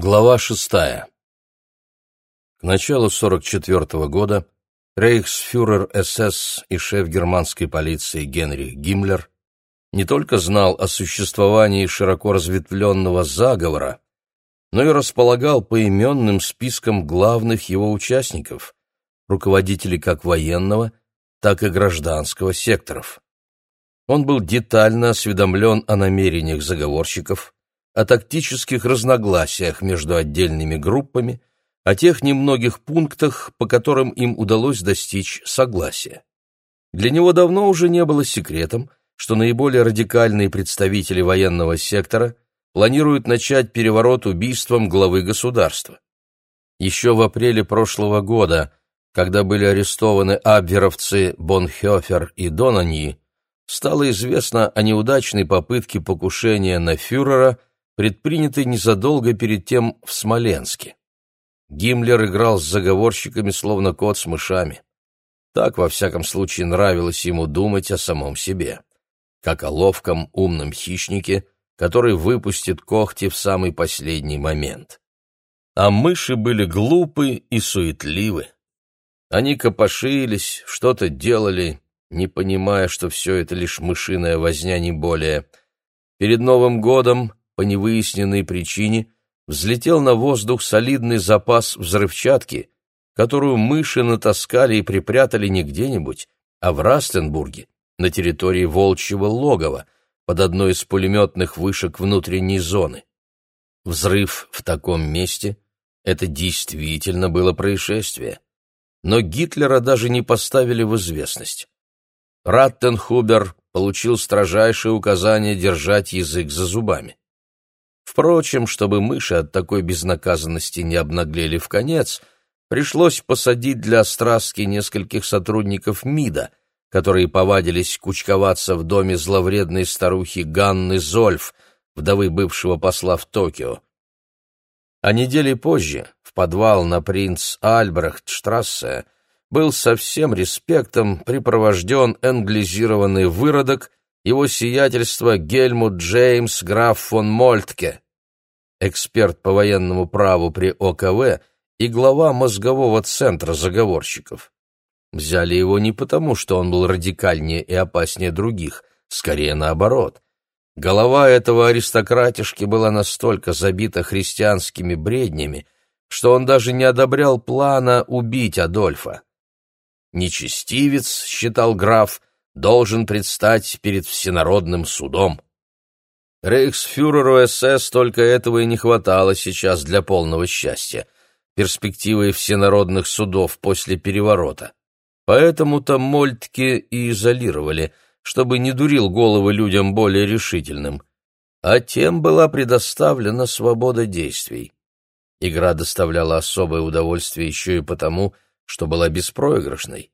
Глава шестая. К началу 44 -го года рейхсфюрер СС и шеф германской полиции Генрих Гиммлер не только знал о существовании широко разветвленного заговора, но и располагал поименным списком главных его участников, руководителей как военного, так и гражданского секторов. Он был детально осведомлен о намерениях заговорщиков, о тактических разногласиях между отдельными группами, о тех немногих пунктах, по которым им удалось достичь согласия. Для него давно уже не было секретом, что наиболее радикальные представители военного сектора планируют начать переворот убийством главы государства. Еще в апреле прошлого года, когда были арестованы абверовцы Бонхёфер и Донаньи, стало известно о неудачной попытке покушения на фюрера предпринятой незадолго перед тем в Смоленске. Гиммлер играл с заговорщиками, словно кот с мышами. Так, во всяком случае, нравилось ему думать о самом себе, как о ловком, умном хищнике, который выпустит когти в самый последний момент. А мыши были глупы и суетливы. Они копошились, что-то делали, не понимая, что все это лишь мышиная возня, не более. Перед Новым годом по невыясненной причине взлетел на воздух солидный запас взрывчатки, которую мыши натаскали и припрятали не где-нибудь, а в Растенбурге, на территории волчьего логова, под одной из пулеметных вышек внутренней зоны. Взрыв в таком месте — это действительно было происшествие. Но Гитлера даже не поставили в известность. Раттенхубер получил строжайшее указание держать язык за зубами. Впрочем, чтобы мыши от такой безнаказанности не обнаглели в конец, пришлось посадить для страстки нескольких сотрудников МИДа, которые повадились кучковаться в доме зловредной старухи Ганны Зольф, вдовы бывшего посла в Токио. А недели позже в подвал на принц Альбрехт-штрассе был со всем респектом припровожден англизированный выродок его сиятельство Гельмут Джеймс граф фон Мольтке, эксперт по военному праву при ОКВ и глава мозгового центра заговорщиков. Взяли его не потому, что он был радикальнее и опаснее других, скорее наоборот. Голова этого аристократишки была настолько забита христианскими бреднями, что он даже не одобрял плана убить Адольфа. Нечестивец, считал граф, должен предстать перед всенародным судом. Рейхсфюреру СС только этого и не хватало сейчас для полного счастья, перспективы всенародных судов после переворота. Поэтому-то Мольтке и изолировали, чтобы не дурил головы людям более решительным. А тем была предоставлена свобода действий. Игра доставляла особое удовольствие еще и потому, что была беспроигрышной.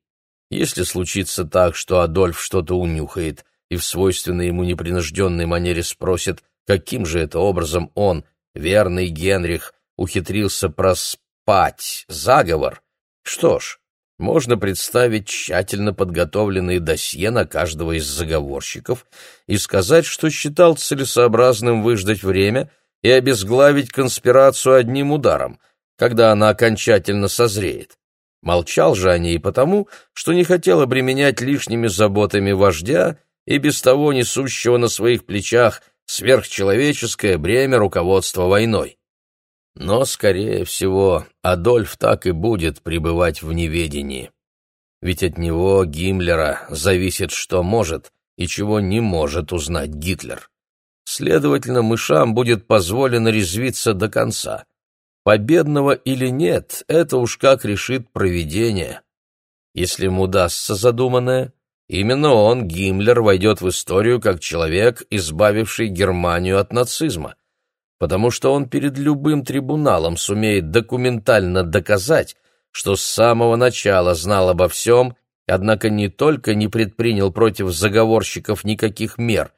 Если случится так, что Адольф что-то унюхает и в свойственной ему непринужденной манере спросит, каким же это образом он, верный Генрих, ухитрился проспать заговор, что ж, можно представить тщательно подготовленные досье на каждого из заговорщиков и сказать, что считал целесообразным выждать время и обезглавить конспирацию одним ударом, когда она окончательно созреет. Молчал же о ней потому, что не хотел обременять лишними заботами вождя и без того несущего на своих плечах сверхчеловеческое бремя руководства войной. Но, скорее всего, Адольф так и будет пребывать в неведении. Ведь от него, Гиммлера, зависит, что может и чего не может узнать Гитлер. Следовательно, мышам будет позволено резвиться до конца. Победного или нет, это уж как решит провидение. Если ему удастся задуманное, именно он, Гиммлер, войдет в историю как человек, избавивший Германию от нацизма, потому что он перед любым трибуналом сумеет документально доказать, что с самого начала знал обо всем, однако не только не предпринял против заговорщиков никаких мер,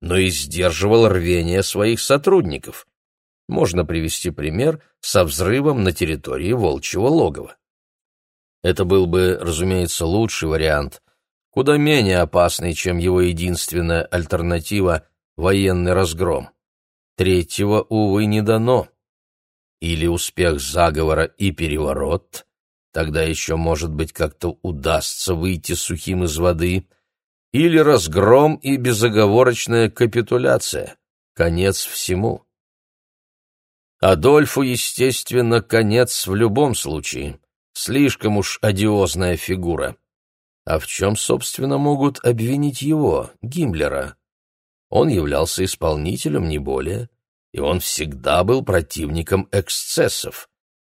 но и сдерживал рвение своих сотрудников. Можно привести пример со взрывом на территории волчьего логова. Это был бы, разумеется, лучший вариант, куда менее опасный, чем его единственная альтернатива — военный разгром. Третьего, увы, не дано. или успех заговора и переворот, тогда еще, может быть, как-то удастся выйти сухим из воды, или разгром и безоговорочная капитуляция, конец всему. Адольфу, естественно, конец в любом случае, слишком уж одиозная фигура. А в чем, собственно, могут обвинить его, Гиммлера? Он являлся исполнителем, не более, и он всегда был противником эксцессов.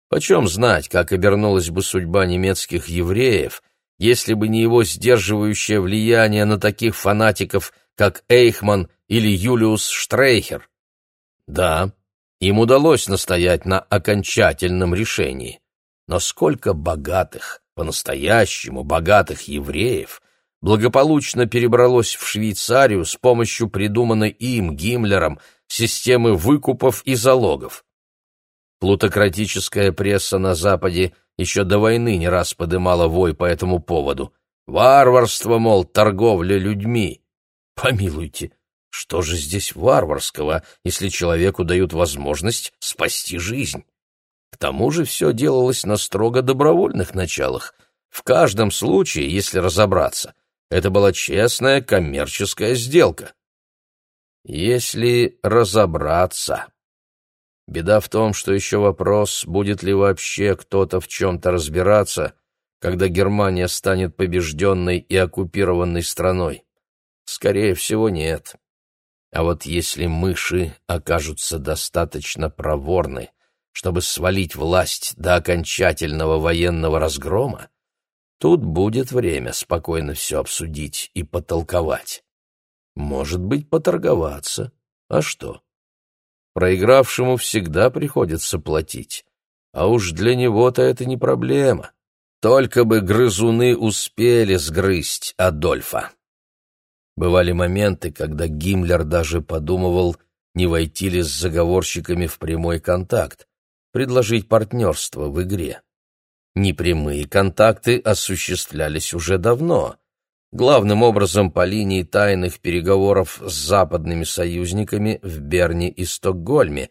Почем знать, как обернулась бы судьба немецких евреев, если бы не его сдерживающее влияние на таких фанатиков, как Эйхман или Юлиус Штрейхер? Да, им удалось настоять на окончательном решении. Но сколько богатых, по-настоящему богатых евреев благополучно перебралось в Швейцарию с помощью придуманной им, Гиммлером, системы выкупов и залогов. Плутократическая пресса на Западе еще до войны не раз подымала вой по этому поводу. Варварство, мол, торговля людьми. Помилуйте, что же здесь варварского, если человеку дают возможность спасти жизнь? Тому же все делалось на строго добровольных началах. В каждом случае, если разобраться, это была честная коммерческая сделка. Если разобраться. Беда в том, что еще вопрос, будет ли вообще кто-то в чем-то разбираться, когда Германия станет побежденной и оккупированной страной. Скорее всего, нет. А вот если мыши окажутся достаточно проворны, чтобы свалить власть до окончательного военного разгрома, тут будет время спокойно все обсудить и потолковать. Может быть, поторговаться. А что? Проигравшему всегда приходится платить. А уж для него-то это не проблема. Только бы грызуны успели сгрызть Адольфа. Бывали моменты, когда Гиммлер даже подумывал, не войти ли с заговорщиками в прямой контакт, предложить партнерство в игре. Непрямые контакты осуществлялись уже давно, главным образом по линии тайных переговоров с западными союзниками в Берне и Стокгольме,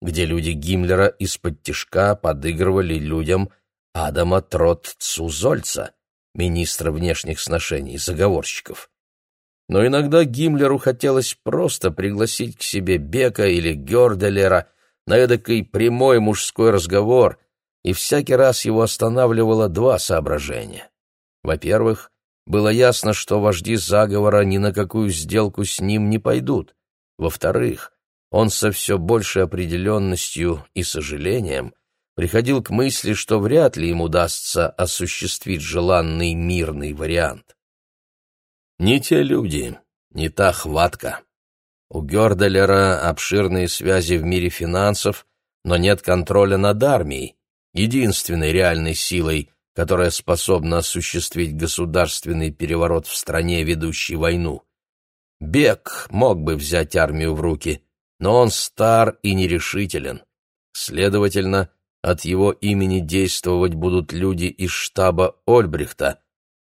где люди Гиммлера из-под тишка подыгрывали людям Адама Трот-Цузольца, министра внешних сношений заговорщиков. Но иногда Гиммлеру хотелось просто пригласить к себе Бека или Гёрделера на эдакий прямой мужской разговор, и всякий раз его останавливало два соображения. Во-первых, было ясно, что вожди заговора ни на какую сделку с ним не пойдут. Во-вторых, он со все большей определенностью и сожалением приходил к мысли, что вряд ли им удастся осуществить желанный мирный вариант. Не те люди, не та хватка. У Гёрделера обширные связи в мире финансов, но нет контроля над армией, единственной реальной силой, которая способна осуществить государственный переворот в стране, ведущей войну. Бек мог бы взять армию в руки, но он стар и нерешителен. Следовательно, от его имени действовать будут люди из штаба Ольбрихта,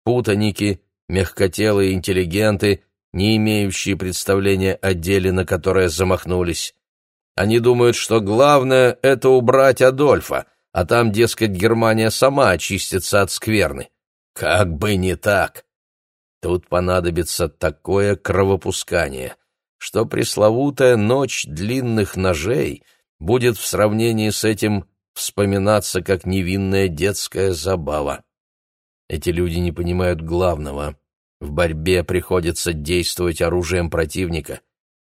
путаники, мягкотелые интеллигенты, не имеющие представления о деле, на которое замахнулись. Они думают, что главное — это убрать Адольфа, а там, дескать, Германия сама очистится от скверны. Как бы не так! Тут понадобится такое кровопускание, что пресловутая ночь длинных ножей будет в сравнении с этим вспоминаться как невинная детская забава. Эти люди не понимают главного. В борьбе приходится действовать оружием противника.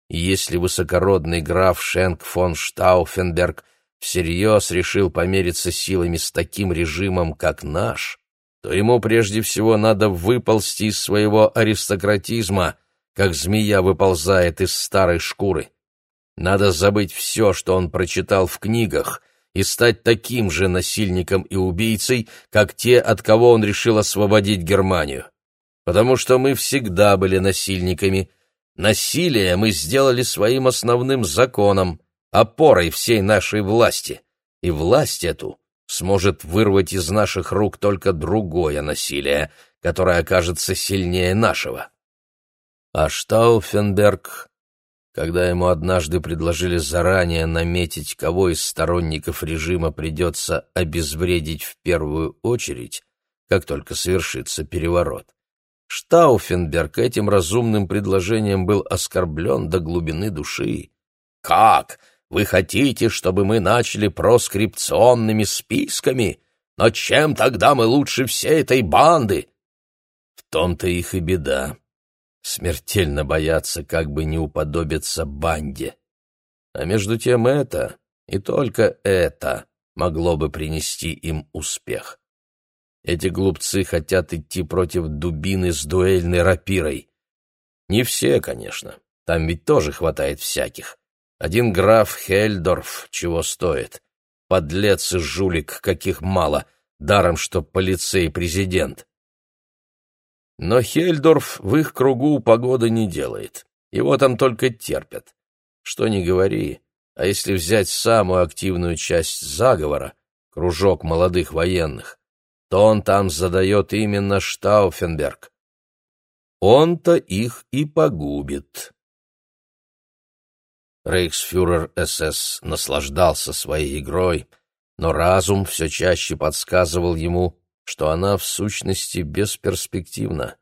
И если высокородный граф Шенк фон Штауфенберг – всерьез решил помериться силами с таким режимом, как наш, то ему прежде всего надо выползти из своего аристократизма, как змея выползает из старой шкуры. Надо забыть все, что он прочитал в книгах, и стать таким же насильником и убийцей, как те, от кого он решил освободить Германию. Потому что мы всегда были насильниками. Насилие мы сделали своим основным законом, опорой всей нашей власти, и власть эту сможет вырвать из наших рук только другое насилие, которое окажется сильнее нашего. А Штауфенберг, когда ему однажды предложили заранее наметить, кого из сторонников режима придется обезвредить в первую очередь, как только совершится переворот. Штауфенберг этим разумным предложением был оскорблен до глубины души. «Как? Вы хотите, чтобы мы начали проскрипционными списками? Но чем тогда мы лучше всей этой банды?» В том-то их и беда. Смертельно боятся, как бы не уподобиться банде. А между тем это, и только это, могло бы принести им успех. Эти глупцы хотят идти против дубины с дуэльной рапирой. Не все, конечно, там ведь тоже хватает всяких. Один граф Хельдорф чего стоит. Подлец и жулик, каких мало, даром что полицей-президент. Но Хельдорф в их кругу погоды не делает. Его там только терпят. Что ни говори, а если взять самую активную часть заговора, кружок молодых военных, то он там задает именно Штауфенберг. Он-то их и погубит. Рейхсфюрер СС наслаждался своей игрой, но разум все чаще подсказывал ему, что она в сущности бесперспективна.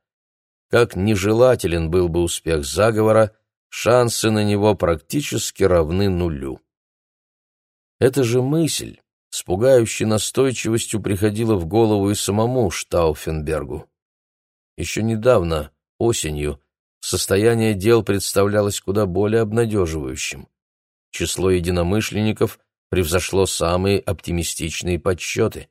Как нежелателен был бы успех заговора, шансы на него практически равны нулю. Эта же мысль с пугающей настойчивостью приходила в голову и самому Штауфенбергу. Еще недавно, осенью, состояние дел представлялось куда более обнадеживающим. Число единомышленников превзошло самые оптимистичные подсчеты.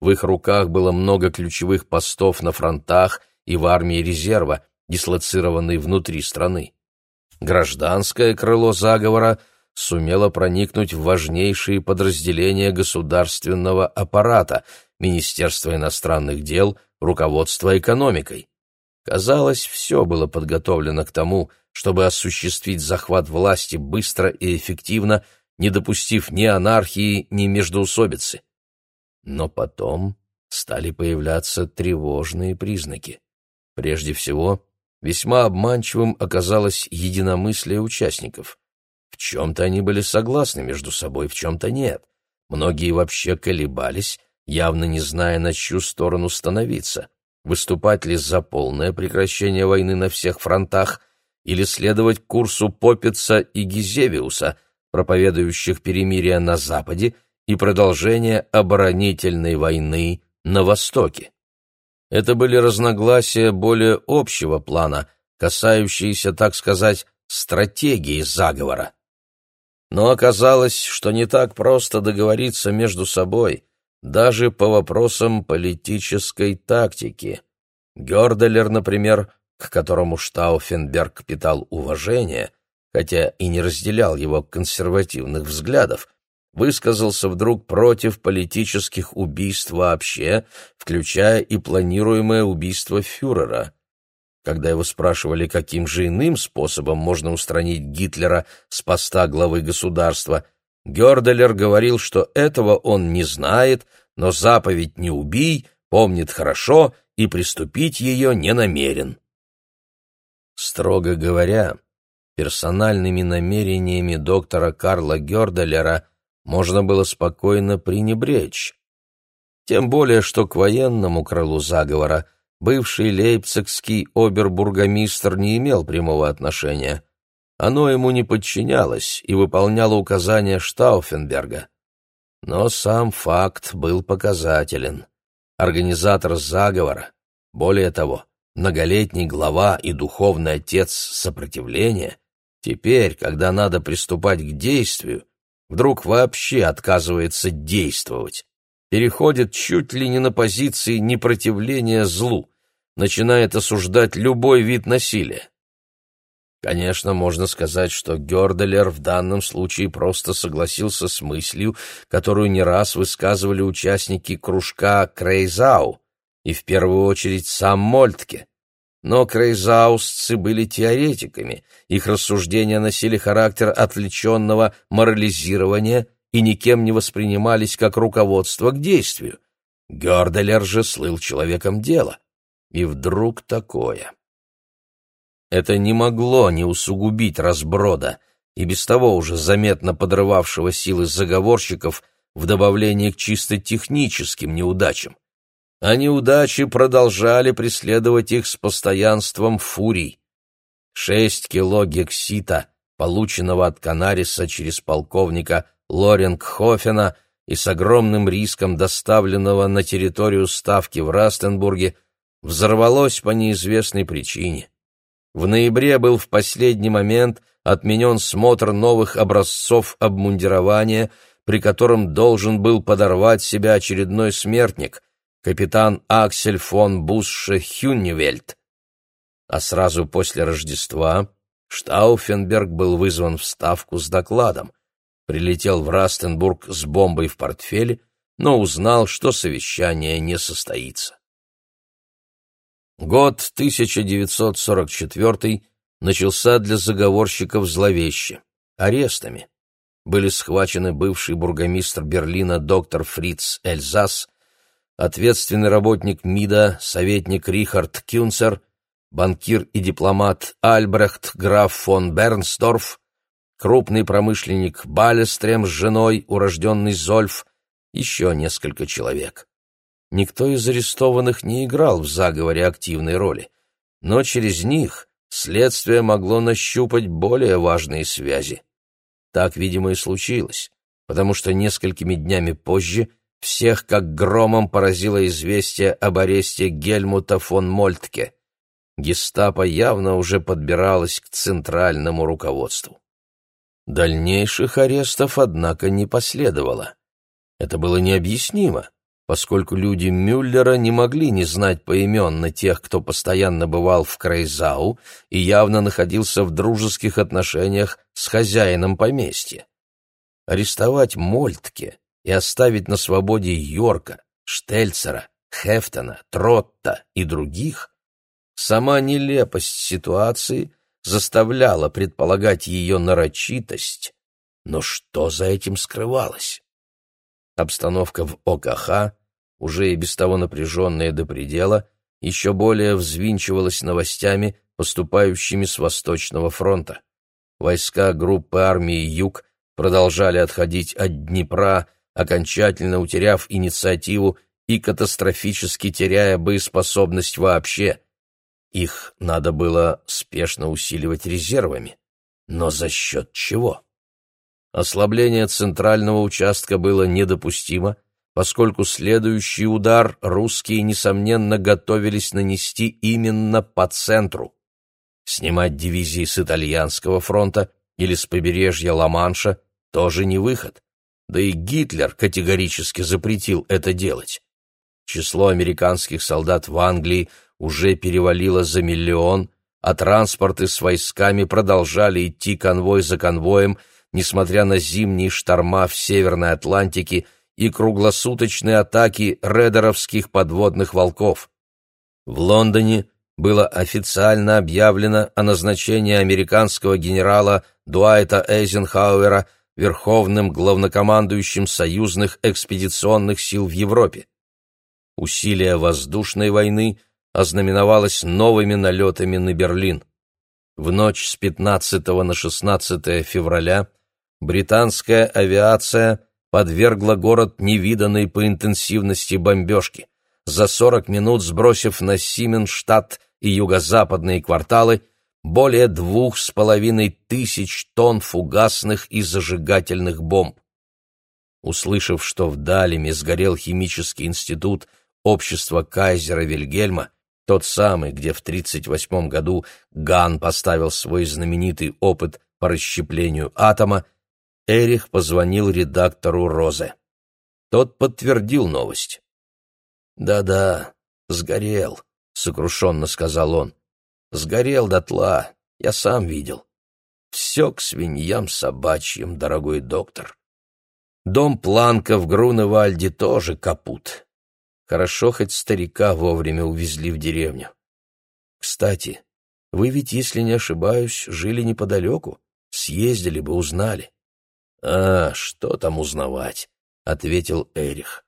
В их руках было много ключевых постов на фронтах и в армии резерва, дислоцированной внутри страны. Гражданское крыло заговора сумело проникнуть в важнейшие подразделения государственного аппарата, Министерство иностранных дел, руководство экономикой. Казалось, все было подготовлено к тому, чтобы осуществить захват власти быстро и эффективно, не допустив ни анархии, ни междоусобицы. Но потом стали появляться тревожные признаки. Прежде всего, весьма обманчивым оказалось единомыслие участников. В чем-то они были согласны между собой, в чем-то нет. Многие вообще колебались, явно не зная, на чью сторону становиться. Выступать ли за полное прекращение войны на всех фронтах или следовать курсу Попица и Гизевиуса, проповедующих перемирие на Западе и продолжение оборонительной войны на Востоке. Это были разногласия более общего плана, касающиеся, так сказать, стратегии заговора. Но оказалось, что не так просто договориться между собой, даже по вопросам политической тактики. Гёрделер, например, к которому Штауфенберг питал уважение, хотя и не разделял его консервативных взглядов, высказался вдруг против политических убийств вообще, включая и планируемое убийство фюрера. Когда его спрашивали, каким же иным способом можно устранить Гитлера с поста главы государства, Гёрделер говорил, что этого он не знает, но заповедь «не убий» помнит хорошо и приступить ее не намерен. Строго говоря, персональными намерениями доктора Карла Гёрделера можно было спокойно пренебречь. Тем более, что к военному крылу заговора бывший лейпцигский обербургомистр не имел прямого отношения. Оно ему не подчинялось и выполняло указания Штауфенберга. Но сам факт был показателен. Организатор заговора, более того, многолетний глава и духовный отец сопротивления, теперь, когда надо приступать к действию, вдруг вообще отказывается действовать, переходит чуть ли не на позиции непротивления злу, начинает осуждать любой вид насилия. Конечно, можно сказать, что Гёрделер в данном случае просто согласился с мыслью, которую не раз высказывали участники кружка Крейзау, и в первую очередь сам Мольтке. Но крейзаусцы были теоретиками, их рассуждения носили характер отвлеченного морализирования и никем не воспринимались как руководство к действию. Гёрделер же слыл человеком дела. И вдруг такое. Это не могло не усугубить разброда, и без того уже заметно подрывавшего силы заговорщиков в добавлении к чисто техническим неудачам. А неудачи продолжали преследовать их с постоянством фурий. Шесть кило гексита, полученного от Канариса через полковника Лорингхофена и с огромным риском доставленного на территорию ставки в Растенбурге, взорвалось по неизвестной причине. В ноябре был в последний момент отменен смотр новых образцов обмундирования, при котором должен был подорвать себя очередной смертник, капитан Аксель фон Бусше Хюнневельд. А сразу после Рождества Штауфенберг был вызван в Ставку с докладом. Прилетел в Растенбург с бомбой в портфеле, но узнал, что совещание не состоится. Год 1944 начался для заговорщиков зловеще, арестами. Были схвачены бывший бургомистр Берлина доктор Фриц Эльзас, ответственный работник МИДа, советник Рихард Кюнцер, банкир и дипломат Альбрехт граф фон Бернсдорф, крупный промышленник Балестрем с женой, урожденный Зольф, еще несколько человек. Никто из арестованных не играл в заговоре активной роли, но через них следствие могло нащупать более важные связи. Так, видимо, и случилось, потому что несколькими днями позже всех как громом поразило известие об аресте Гельмута фон Мольтке. Гестапо явно уже подбиралось к центральному руководству. Дальнейших арестов, однако, не последовало. Это было необъяснимо поскольку люди Мюллера не могли не знать поименно тех, кто постоянно бывал в Крейзау и явно находился в дружеских отношениях с хозяином поместья. Арестовать Мольтке и оставить на свободе Йорка, Штельцера, Хефтона, Тротта и других сама нелепость ситуации заставляла предполагать ее нарочитость, но что за этим скрывалось? Обстановка в ОКХ, уже и без того напряженная до предела, еще более взвинчивалась новостями, поступающими с Восточного фронта. Войска группы армии «Юг» продолжали отходить от Днепра, окончательно утеряв инициативу и катастрофически теряя боеспособность вообще. Их надо было спешно усиливать резервами. Но за счет чего? Ослабление центрального участка было недопустимо, поскольку следующий удар русские, несомненно, готовились нанести именно по центру. Снимать дивизии с итальянского фронта или с побережья Ла-Манша тоже не выход. Да и Гитлер категорически запретил это делать. Число американских солдат в Англии уже перевалило за миллион, а транспорты с войсками продолжали идти конвой за конвоем – несмотря на зимние шторма в Северной Атлантике и круглосуточные атаки редеровских подводных волков. В Лондоне было официально объявлено о назначении американского генерала Дуайта Эйзенхауэра верховным главнокомандующим союзных экспедиционных сил в Европе. Усилие воздушной войны ознаменовалось новыми налетами на Берлин. В ночь с 15 на 16 февраля британская авиация подвергла город невиданной по интенсивности бомбежки, за 40 минут сбросив на Сименштадт и юго-западные кварталы более двух с половиной тысяч тонн фугасных и зажигательных бомб. Услышав, что в Далеме сгорел химический институт общества кайзера Вильгельма, тот самый, где в 1938 году Ган поставил свой знаменитый опыт по расщеплению атома, Эрих позвонил редактору Розе. Тот подтвердил новость. «Да-да, сгорел», — сокрушенно сказал он. «Сгорел дотла, я сам видел. Все к свиньям собачьим, дорогой доктор. Дом Планка в Груневальде тоже капут. Хорошо, хоть старика вовремя увезли в деревню. Кстати, вы ведь, если не ошибаюсь, жили неподалеку. Съездили бы, узнали. «А, что там узнавать?» — ответил Эрих.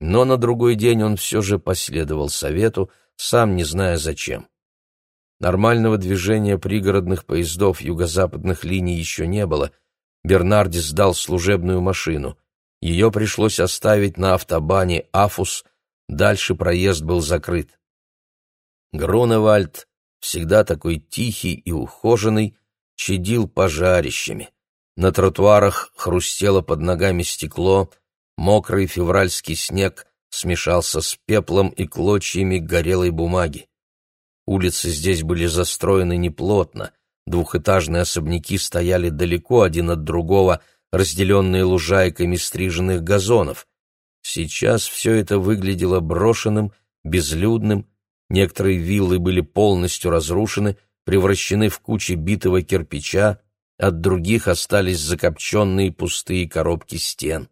Но на другой день он все же последовал совету, сам не зная зачем. Нормального движения пригородных поездов юго-западных линий еще не было. Бернарди сдал служебную машину. Ее пришлось оставить на автобане Афус, дальше проезд был закрыт. Груневальд, всегда такой тихий и ухоженный, чадил пожарищами. На тротуарах хрустело под ногами стекло, мокрый февральский снег смешался с пеплом и клочьями горелой бумаги. Улицы здесь были застроены неплотно, двухэтажные особняки стояли далеко один от другого, разделенные лужайками стриженных газонов. Сейчас все это выглядело брошенным, безлюдным, некоторые виллы были полностью разрушены, превращены в кучи битого кирпича, от других остались закопченные пустые коробки стен.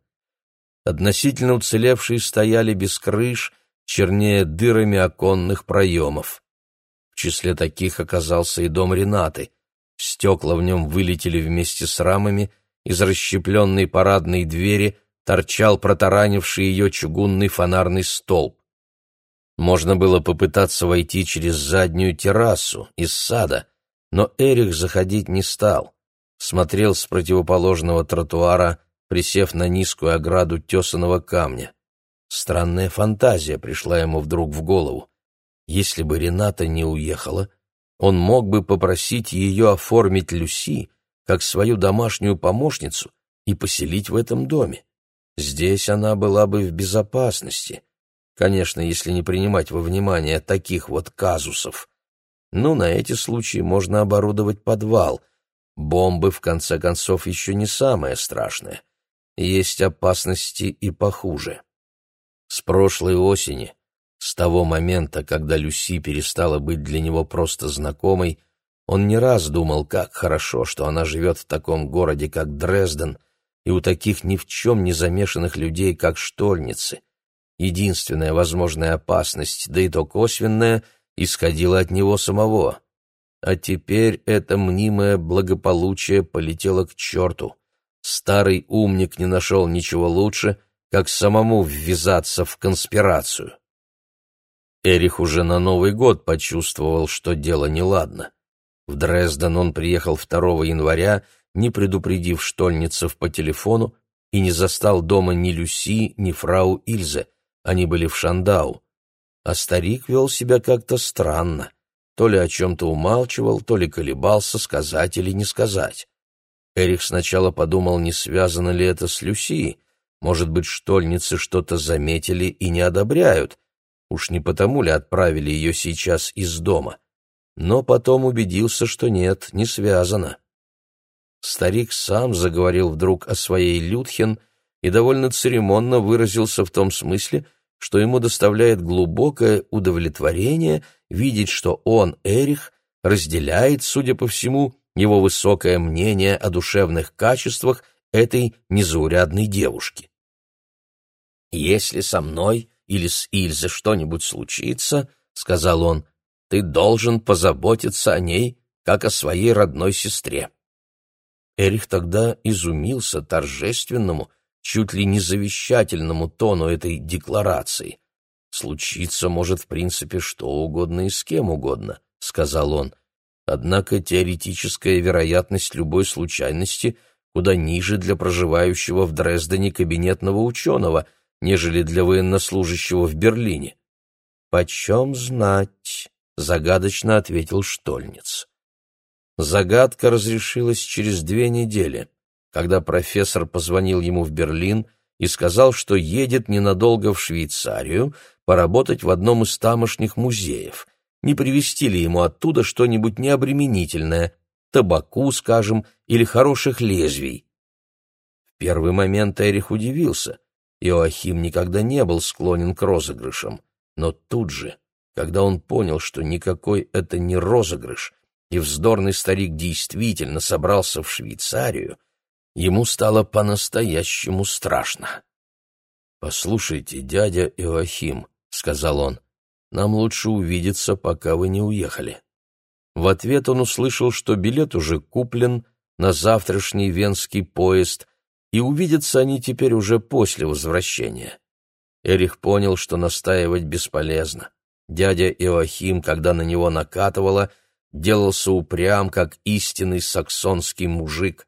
Относительно уцелевшие стояли без крыш, чернее дырами оконных проемов числе таких оказался и дом Ренаты. Стекла в нем вылетели вместе с рамами, из расщепленной парадной двери торчал протаранивший ее чугунный фонарный столб. Можно было попытаться войти через заднюю террасу из сада, но Эрих заходить не стал. Смотрел с противоположного тротуара, присев на низкую ограду тесаного камня. Странная фантазия пришла ему вдруг в голову. Если бы Рената не уехала, он мог бы попросить ее оформить Люси как свою домашнюю помощницу и поселить в этом доме. Здесь она была бы в безопасности. Конечно, если не принимать во внимание таких вот казусов. Но на эти случаи можно оборудовать подвал. Бомбы, в конце концов, еще не самое страшное. Есть опасности и похуже. С прошлой осени с того момента, когда Люси перестала быть для него просто знакомой, он не раз думал, как хорошо, что она живет в таком городе, как Дрезден, и у таких ни в чем не замешанных людей, как Штольницы. Единственная возможная опасность, да и то косвенная, исходила от него самого. А теперь это мнимое благополучие полетело к черту. Старый умник не нашел ничего лучше, как самому ввязаться в конспирацию. Эрих уже на Новый год почувствовал, что дело неладно. В Дрезден он приехал 2 января, не предупредив штольницев по телефону, и не застал дома ни Люси, ни фрау Ильзе. Они были в Шандау. А старик вел себя как-то странно. То ли о чем-то умалчивал, то ли колебался, сказать или не сказать. Эрих сначала подумал, не связано ли это с Люси. Может быть, штольницы что-то заметили и не одобряют, Уж не потому ли отправили ее сейчас из дома? Но потом убедился, что нет, не связано. Старик сам заговорил вдруг о своей Людхен и довольно церемонно выразился в том смысле, что ему доставляет глубокое удовлетворение видеть, что он, Эрих, разделяет, судя по всему, его высокое мнение о душевных качествах этой незаурядной девушки. «Если со мной или с Ильзе что-нибудь случится, — сказал он, — ты должен позаботиться о ней, как о своей родной сестре. Эрих тогда изумился торжественному, чуть ли не завещательному тону этой декларации. «Случиться может, в принципе, что угодно и с кем угодно», — сказал он. «Однако теоретическая вероятность любой случайности куда ниже для проживающего в Дрездене кабинетного ученого — нежели для военнослужащего в Берлине. «Почем знать?» — загадочно ответил Штольниц. Загадка разрешилась через две недели, когда профессор позвонил ему в Берлин и сказал, что едет ненадолго в Швейцарию поработать в одном из тамошних музеев. Не привезти ли ему оттуда что-нибудь необременительное, табаку, скажем, или хороших лезвий? В первый момент Эрих удивился — Иоахим никогда не был склонен к розыгрышам, но тут же, когда он понял, что никакой это не розыгрыш, и вздорный старик действительно собрался в Швейцарию, ему стало по-настоящему страшно. «Послушайте, дядя Иоахим», — сказал он, — «нам лучше увидеться, пока вы не уехали». В ответ он услышал, что билет уже куплен на завтрашний венский поезд, и увидятся они теперь уже после возвращения. Эрих понял, что настаивать бесполезно. Дядя Иоахим, когда на него накатывало, делался упрям, как истинный саксонский мужик.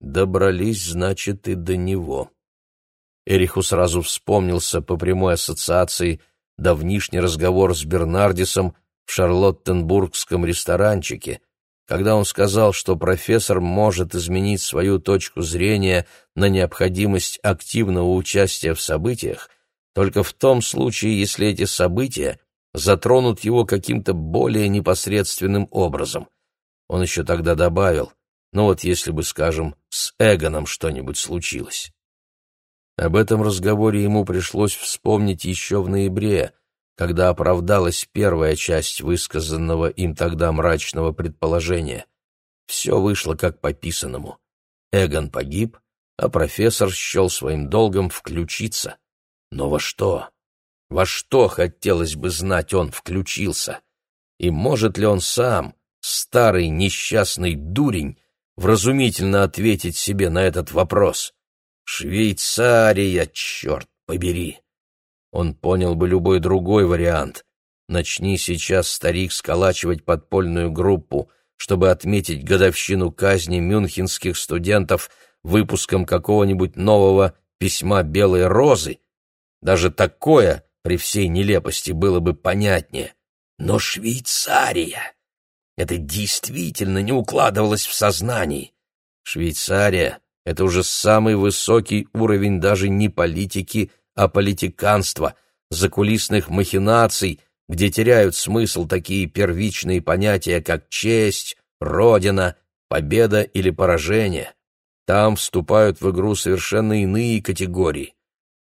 Добрались, значит, и до него. Эриху сразу вспомнился по прямой ассоциации давнишний разговор с Бернардисом в шарлоттенбургском ресторанчике, когда он сказал, что профессор может изменить свою точку зрения на необходимость активного участия в событиях только в том случае, если эти события затронут его каким-то более непосредственным образом. Он еще тогда добавил, ну вот если бы, скажем, с Эгоном что-нибудь случилось. Об этом разговоре ему пришлось вспомнить еще в ноябре, когда оправдалась первая часть высказанного им тогда мрачного предположения. Все вышло как по писанному. Эгон погиб, а профессор счел своим долгом включиться. Но во что? Во что, хотелось бы знать, он включился? И может ли он сам, старый несчастный дурень, вразумительно ответить себе на этот вопрос? Швейцария, черт побери! Он понял бы любой другой вариант. Начни сейчас старик сколачивать подпольную группу, чтобы отметить годовщину казни мюнхенских студентов выпуском какого-нибудь нового письма «Белой розы». Даже такое при всей нелепости было бы понятнее. Но Швейцария! Это действительно не укладывалось в сознании. Швейцария — это уже самый высокий уровень даже не политики, а политиканства, закулисных махинаций, где теряют смысл такие первичные понятия, как честь, родина, победа или поражение. Там вступают в игру совершенно иные категории.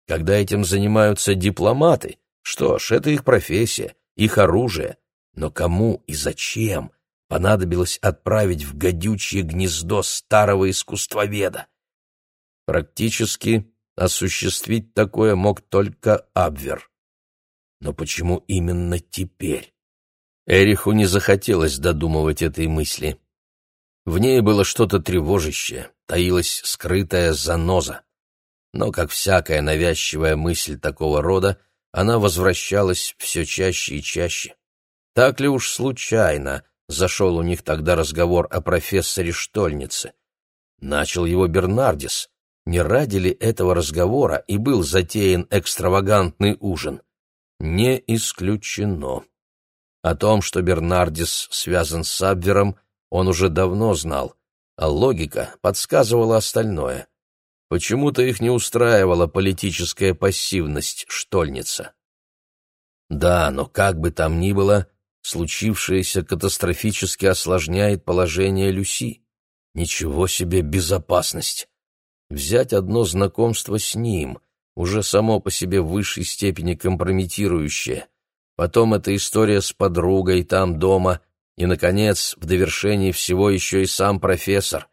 Когда этим занимаются дипломаты, что ж, это их профессия, их оружие. Но кому и зачем понадобилось отправить в гадючее гнездо старого искусствоведа? Практически осуществить такое мог только Абвер. Но почему именно теперь? Эриху не захотелось додумывать этой мысли. В ней было что-то тревожащее, таилась скрытая заноза. Но, как всякая навязчивая мысль такого рода, она возвращалась все чаще и чаще. Так ли уж случайно зашел у них тогда разговор о профессоре Штольнице? Начал его Бернардис, не ради ли этого разговора и был затеян экстравагантный ужин? Не исключено. О том, что Бернардис связан с Абвером, он уже давно знал, а логика подсказывала остальное. Почему-то их не устраивала политическая пассивность Штольница. Да, но как бы там ни было, случившееся катастрофически осложняет положение Люси. Ничего себе безопасность! Взять одно знакомство с ним, уже само по себе в высшей степени компрометирующее. Потом эта история с подругой там дома, и, наконец, в довершении всего еще и сам профессор.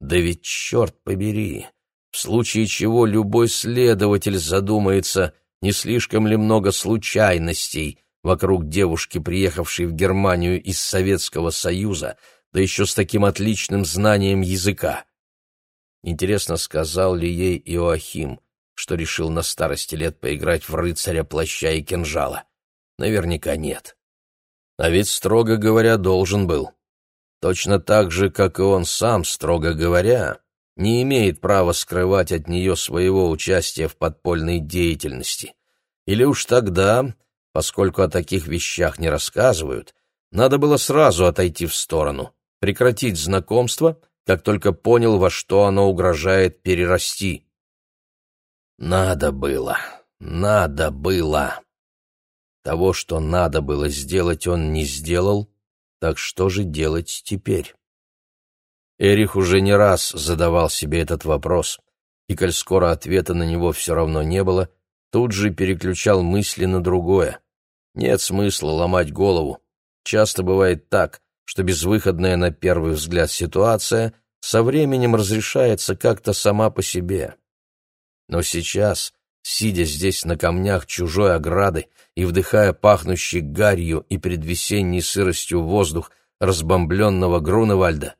Да ведь черт побери, в случае чего любой следователь задумается, не слишком ли много случайностей вокруг девушки, приехавшей в Германию из Советского Союза, да еще с таким отличным знанием языка. Интересно, сказал ли ей Иоахим, что решил на старости лет поиграть в рыцаря плаща и кинжала? Наверняка нет. А ведь, строго говоря, должен был. Точно так же, как и он сам, строго говоря, не имеет права скрывать от нее своего участия в подпольной деятельности. Или уж тогда, поскольку о таких вещах не рассказывают, надо было сразу отойти в сторону, прекратить знакомство — как только понял, во что оно угрожает перерасти. Надо было, надо было. Того, что надо было сделать, он не сделал, так что же делать теперь? Эрих уже не раз задавал себе этот вопрос, и, коль скоро ответа на него все равно не было, тут же переключал мысли на другое. Нет смысла ломать голову. Часто бывает так, что безвыходная на первый взгляд ситуация со временем разрешается как-то сама по себе. Но сейчас, сидя здесь на камнях чужой ограды и вдыхая пахнущий гарью и предвесенней сыростью воздух разбомбленного Груневальда,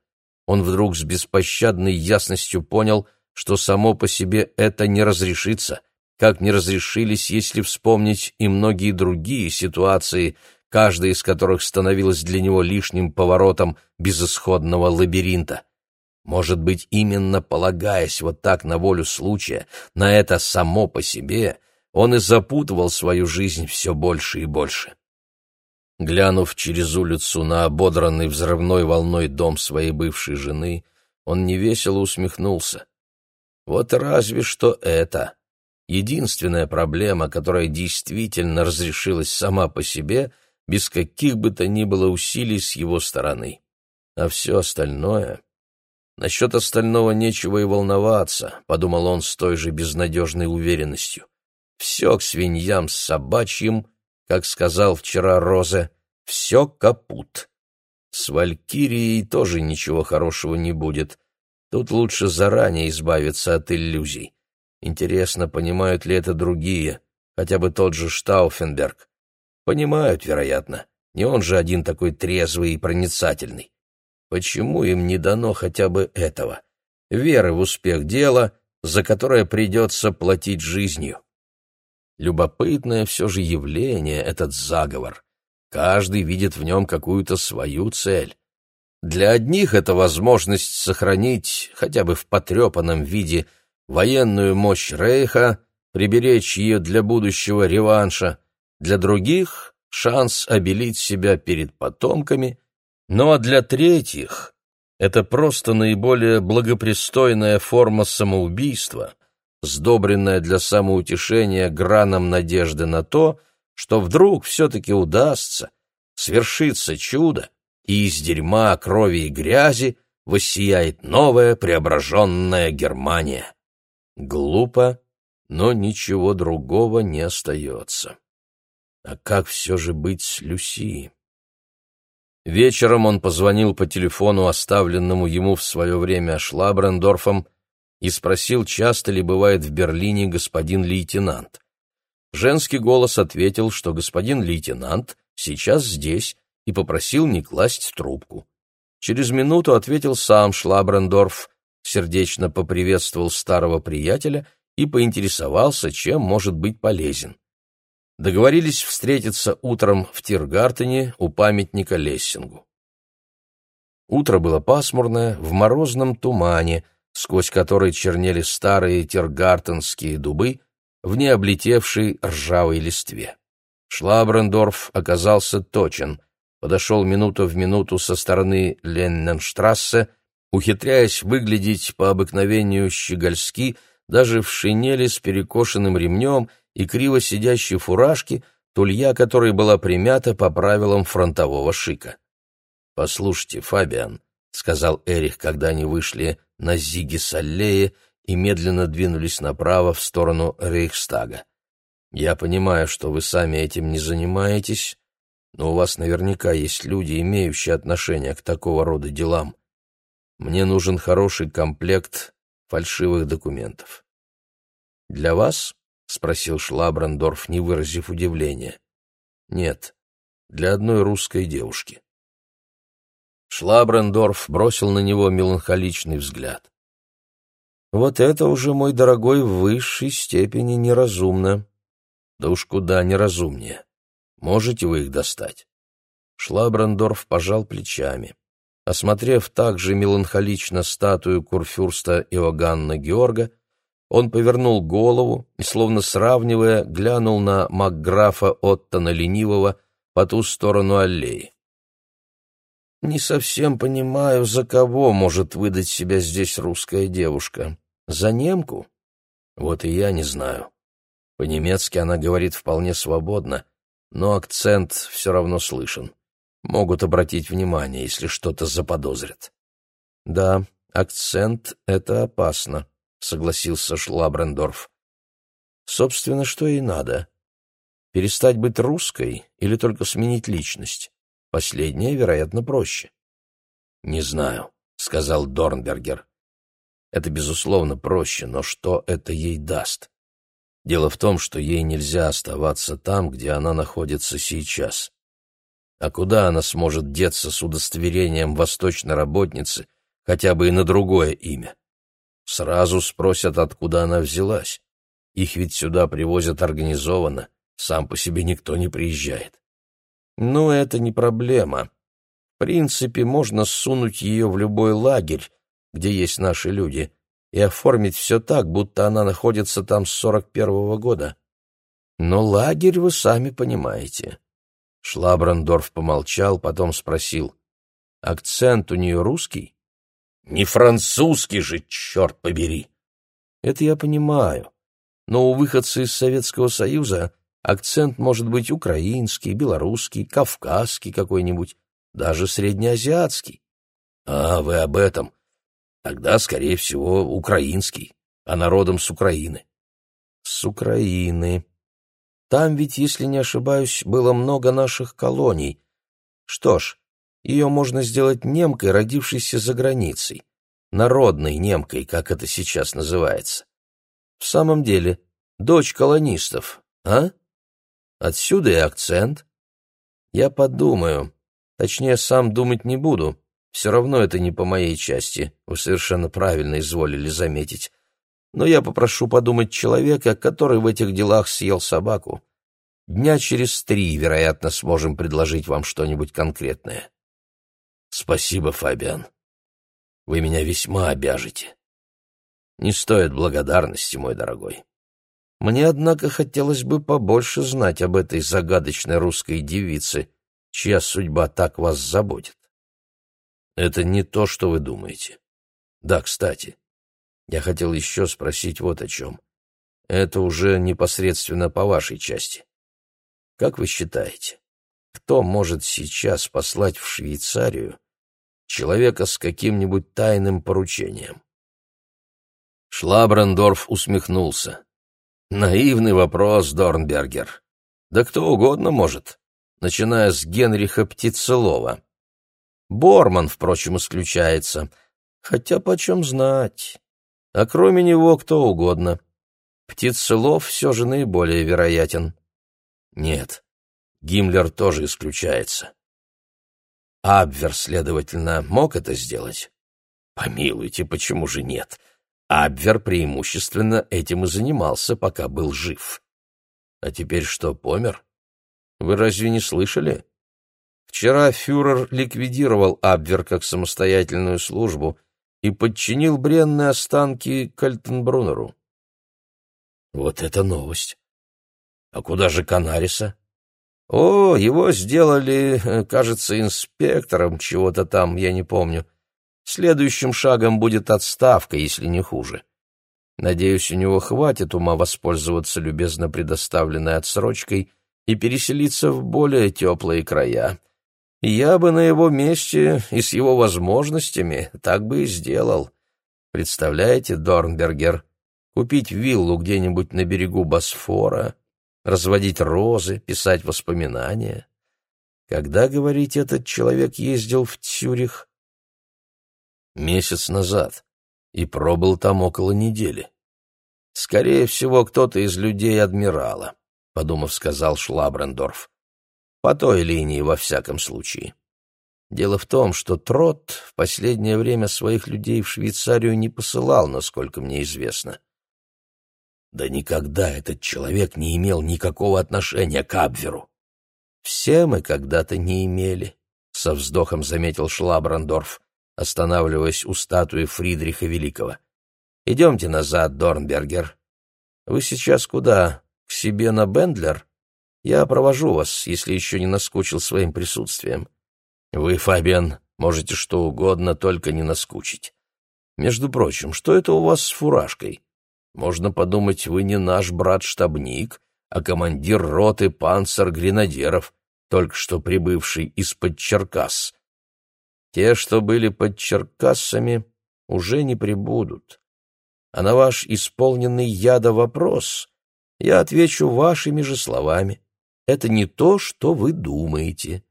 он вдруг с беспощадной ясностью понял, что само по себе это не разрешится, как не разрешились, если вспомнить и многие другие ситуации, каждая из которых становилась для него лишним поворотом безысходного лабиринта. Может быть, именно полагаясь вот так на волю случая, на это само по себе, он и запутывал свою жизнь все больше и больше. Глянув через улицу на ободранный взрывной волной дом своей бывшей жены, он невесело усмехнулся. Вот разве что это. Единственная проблема, которая действительно разрешилась сама по себе, без каких бы то ни было усилий с его стороны. А все остальное... Насчет остального нечего и волноваться, — подумал он с той же безнадежной уверенностью. Все к свиньям с собачьим, как сказал вчера Розе, все капут. С Валькирией тоже ничего хорошего не будет. Тут лучше заранее избавиться от иллюзий. Интересно, понимают ли это другие, хотя бы тот же Штауфенберг. Понимают, вероятно. Не он же один такой трезвый и проницательный. Почему им не дано хотя бы этого? Веры в успех дела, за которое придется платить жизнью. Любопытное все же явление этот заговор. Каждый видит в нем какую-то свою цель. Для одних это возможность сохранить, хотя бы в потрепанном виде, военную мощь Рейха, приберечь ее для будущего реванша, для других — шанс обелить себя перед потомками, ну а для третьих — это просто наиболее благопристойная форма самоубийства, сдобренная для самоутешения граном надежды на то, что вдруг все-таки удастся, свершится чудо, и из дерьма, крови и грязи воссияет новая преображенная Германия. Глупо, но ничего другого не остается. А как все же быть с Люси? Вечером он позвонил по телефону, оставленному ему в свое время Шлабрендорфом, и спросил, часто ли бывает в Берлине господин лейтенант. Женский голос ответил, что господин лейтенант сейчас здесь, и попросил не класть трубку. Через минуту ответил сам Шлабрендорф, сердечно поприветствовал старого приятеля и поинтересовался, чем может быть полезен. Договорились встретиться утром в Тиргартене у памятника Лессингу. Утро было пасмурное, в морозном тумане, сквозь который чернели старые тиргартенские дубы в необлетевшей ржавой листве. Шлабрендорф оказался точен, подошел минуту в минуту со стороны Ленненштрассе, ухитряясь выглядеть по обыкновению щегольски, даже в шинели с перекошенным ремнем и криво сидящей фуражке, тулья которой была примята по правилам фронтового шика. «Послушайте, Фабиан», — сказал Эрих, когда они вышли на Зиги-Саллее и медленно двинулись направо в сторону Рейхстага. «Я понимаю, что вы сами этим не занимаетесь, но у вас наверняка есть люди, имеющие отношение к такого рода делам. Мне нужен хороший комплект фальшивых документов». «Для вас?» — спросил Шлабрандорф, не выразив удивления. «Нет, для одной русской девушки». Шлабрендорф бросил на него меланхоличный взгляд. «Вот это уже, мой дорогой, в высшей степени неразумно. Да уж куда неразумнее. Можете вы их достать?» Шлабрендорф пожал плечами. Осмотрев также меланхолично статую курфюрста Иоганна Георга, он повернул голову и, словно сравнивая, глянул на макграфа Оттона Ленивого по ту сторону аллеи. «Не совсем понимаю, за кого может выдать себя здесь русская девушка. За немку? Вот и я не знаю. По-немецки она говорит вполне свободно, но акцент все равно слышен. Могут обратить внимание, если что-то заподозрят». «Да, акцент — это опасно», согласился Шлабрендорф. Собственно, что ей надо? Перестать быть русской или только сменить личность? Последнее, вероятно, проще. Не знаю, сказал Дорнбергер. Это безусловно проще, но что это ей даст? Дело в том, что ей нельзя оставаться там, где она находится сейчас. А куда она сможет деться с удостоверением восточной работницы, хотя бы и на другое имя? Сразу спросят, откуда она взялась. Их ведь сюда привозят организованно, сам по себе никто не приезжает. Ну, это не проблема. В принципе, можно сунуть ее в любой лагерь, где есть наши люди, и оформить все так, будто она находится там с сорок первого года. Но лагерь вы сами понимаете. Шлабрандорф помолчал, потом спросил. Акцент у нее русский? Не французский же, черт побери! Это я понимаю. Но у выходца из Советского Союза акцент может быть украинский, белорусский, кавказский какой-нибудь, даже среднеазиатский. А вы об этом? Тогда, скорее всего, украинский, а народом с Украины. С Украины. Там ведь, если не ошибаюсь, было много наших колоний. Что ж, ее можно сделать немкой, родившейся за границей. Народной немкой, как это сейчас называется. В самом деле, дочь колонистов, а? Отсюда и акцент. Я подумаю. Точнее, сам думать не буду. Все равно это не по моей части, вы совершенно правильно изволили заметить. Но я попрошу подумать человека, который в этих делах съел собаку. Дня через три, вероятно, сможем предложить вам что-нибудь конкретное. Спасибо, Фабиан. Вы меня весьма обяжете. Не стоит благодарности, мой дорогой. Мне, однако, хотелось бы побольше знать об этой загадочной русской девице, чья судьба так вас заботит. Это не то, что вы думаете. Да, кстати, я хотел еще спросить вот о чем. Это уже непосредственно по вашей части. Как вы считаете, кто может сейчас послать в Швейцарию человека с каким-нибудь тайным поручением? Шлабрандорф усмехнулся. Наивный вопрос, Дорнбергер. Да кто угодно может, начиная с Генриха Птицелова. Борман, впрочем, исключается. Хотя почем знать. А кроме него кто угодно. Птицелов все же наиболее вероятен. Нет, Гиммлер тоже исключается. Абвер, следовательно, мог это сделать? Помилуйте, почему же нет? Абвер преимущественно этим и занимался, пока был жив. А теперь что, помер? Вы разве не слышали? Вчера фюрер ликвидировал Абвер как самостоятельную службу и подчинил бренные останки Кальтенбруннеру. Вот это новость! А куда же Канариса? О, его сделали, кажется, инспектором чего-то там, я не помню. Следующим шагом будет отставка, если не хуже. Надеюсь, у него хватит ума воспользоваться любезно предоставленной отсрочкой и переселиться в более теплые края. Я бы на его месте и с его возможностями так бы и сделал. Представляете, Дорнбергер, купить виллу где-нибудь на берегу Босфора, разводить розы, писать воспоминания. Когда, говорить этот человек ездил в Цюрих? Месяц назад, и пробыл там около недели. Скорее всего, кто-то из людей адмирала, — подумав, сказал Шлабрендорф. По той линии, во всяком случае. Дело в том, что Трот в последнее время своих людей в Швейцарию не посылал, насколько мне известно. Да никогда этот человек не имел никакого отношения к Абверу. Все мы когда-то не имели, — со вздохом заметил Шлабрандорф, останавливаясь у статуи Фридриха Великого. Идемте назад, Дорнбергер. Вы сейчас куда? К себе на Бендлер? Я провожу вас, если еще не наскучил своим присутствием. Вы, Фабиан, можете что угодно, только не наскучить. Между прочим, что это у вас с фуражкой? Можно подумать, вы не наш брат-штабник, а командир роты панцер-гренадеров, только что прибывший из-под Черкас. Те, что были под Черкассами, уже не прибудут. А на ваш исполненный яда вопрос я отвечу вашими же словами это не то, что вы думаете.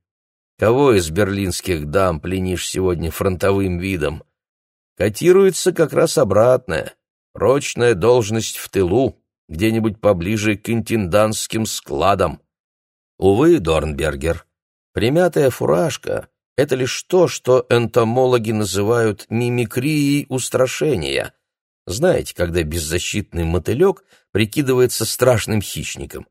Кого из берлинских дам пленишь сегодня фронтовым видом? Котируется как раз обратное. Прочная должность в тылу, где-нибудь поближе к интендантским складам. Увы, Дорнбергер, примятая фуражка — это лишь то, что энтомологи называют мимикрией устрашения. Знаете, когда беззащитный мотылек прикидывается страшным хищником —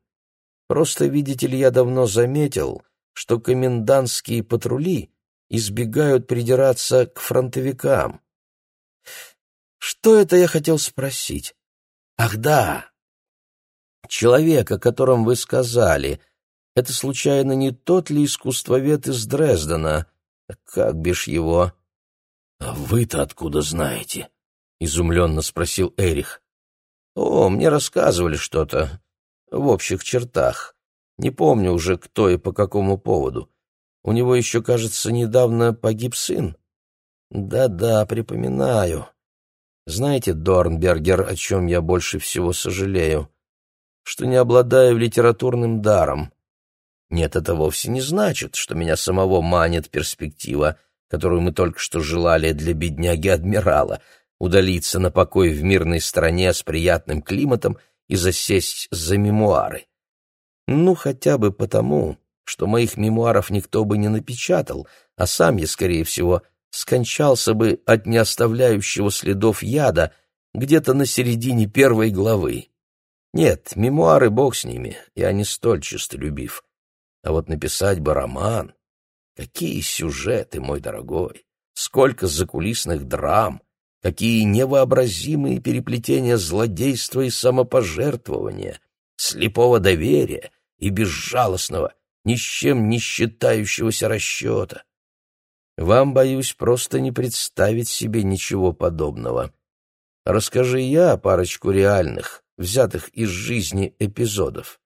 Просто, видите ли, я давно заметил, что комендантские патрули избегают придираться к фронтовикам. Что это я хотел спросить? Ах да! Человек, о котором вы сказали, это случайно не тот ли искусствовед из Дрездена? Как бишь его? А вы-то откуда знаете? Изумленно спросил Эрих. О, мне рассказывали что-то. В общих чертах. Не помню уже, кто и по какому поводу. У него еще, кажется, недавно погиб сын. Да-да, припоминаю. Знаете, Дорнбергер, о чем я больше всего сожалею? Что не обладаю литературным даром. Нет, это вовсе не значит, что меня самого манит перспектива, которую мы только что желали для бедняги-адмирала, удалиться на покой в мирной стране с приятным климатом и засесть за мемуары. Ну, хотя бы потому, что моих мемуаров никто бы не напечатал, а сам я, скорее всего, скончался бы от неоставляющего следов яда где-то на середине первой главы. Нет, мемуары бог с ними, я не столь честолюбив. А вот написать бы роман... Какие сюжеты, мой дорогой! Сколько закулисных драм! Какие невообразимые переплетения злодейства и самопожертвования, слепого доверия и безжалостного, ни с чем не считающегося расчета! Вам, боюсь, просто не представить себе ничего подобного. Расскажи я парочку реальных, взятых из жизни эпизодов.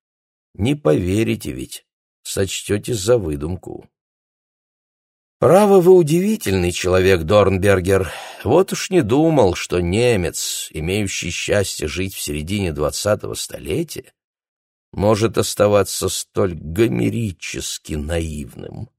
Не поверите ведь, сочтете за выдумку. Право, вы удивительный человек, Дорнбергер. Вот уж не думал, что немец, имеющий счастье жить в середине двадцатого столетия, может оставаться столь гомерически наивным.